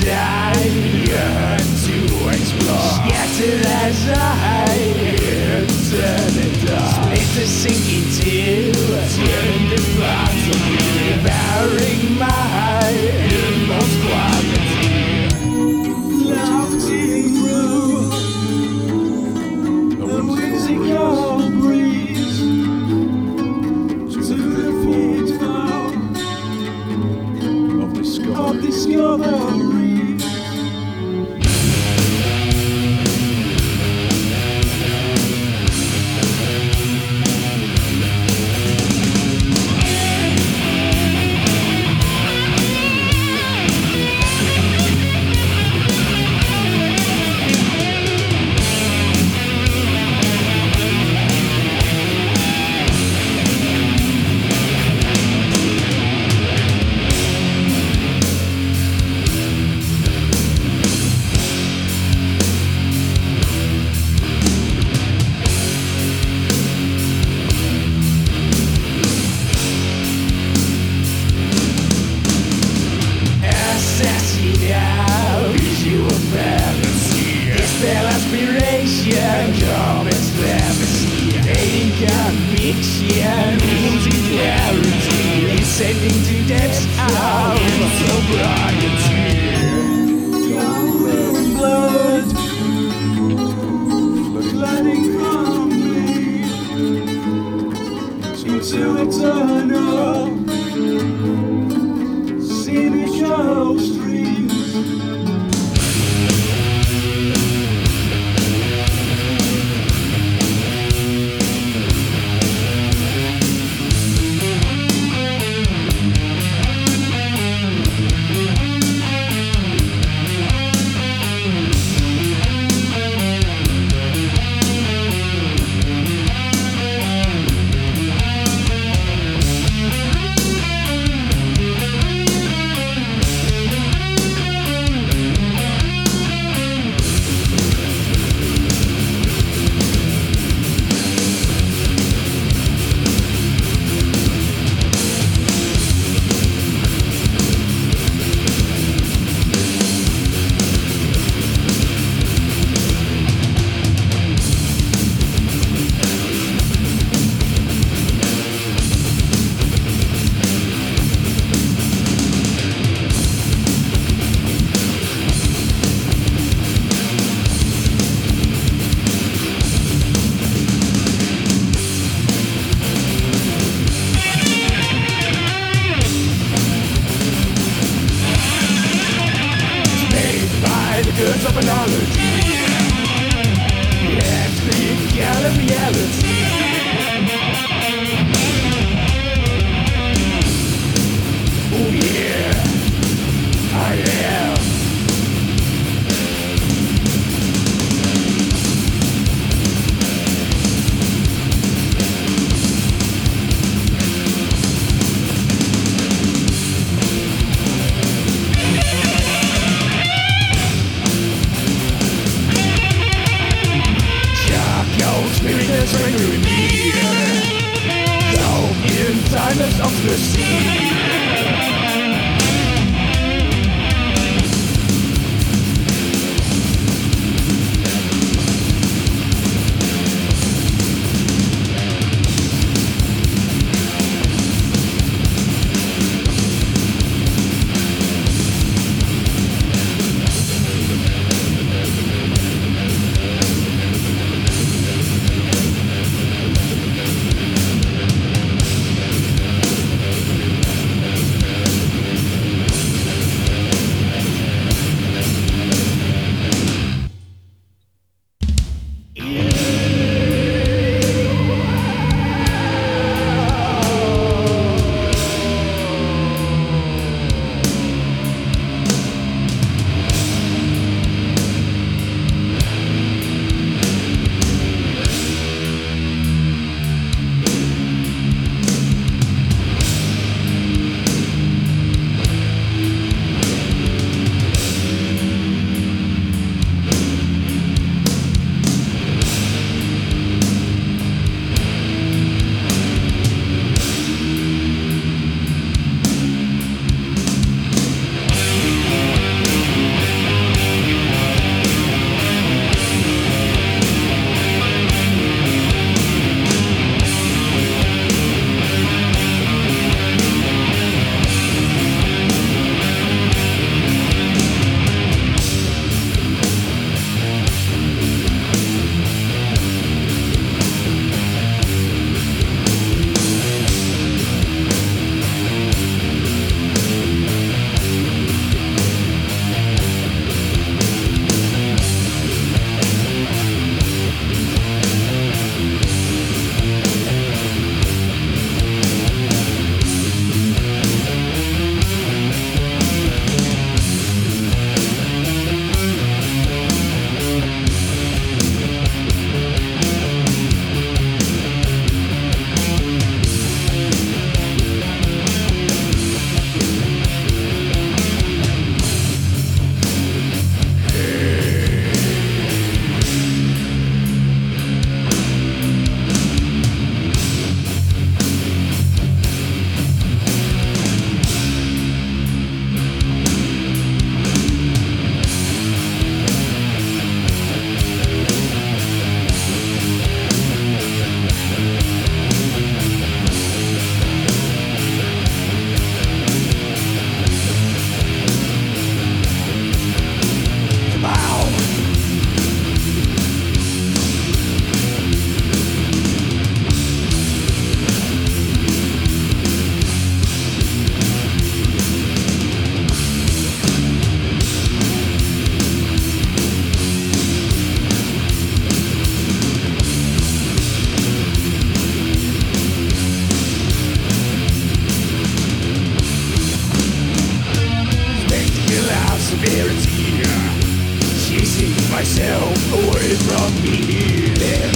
die. Sending to depths out in sobriety. Gold and blood flooding from me into eternal cynical streams. here, chasing myself away from here.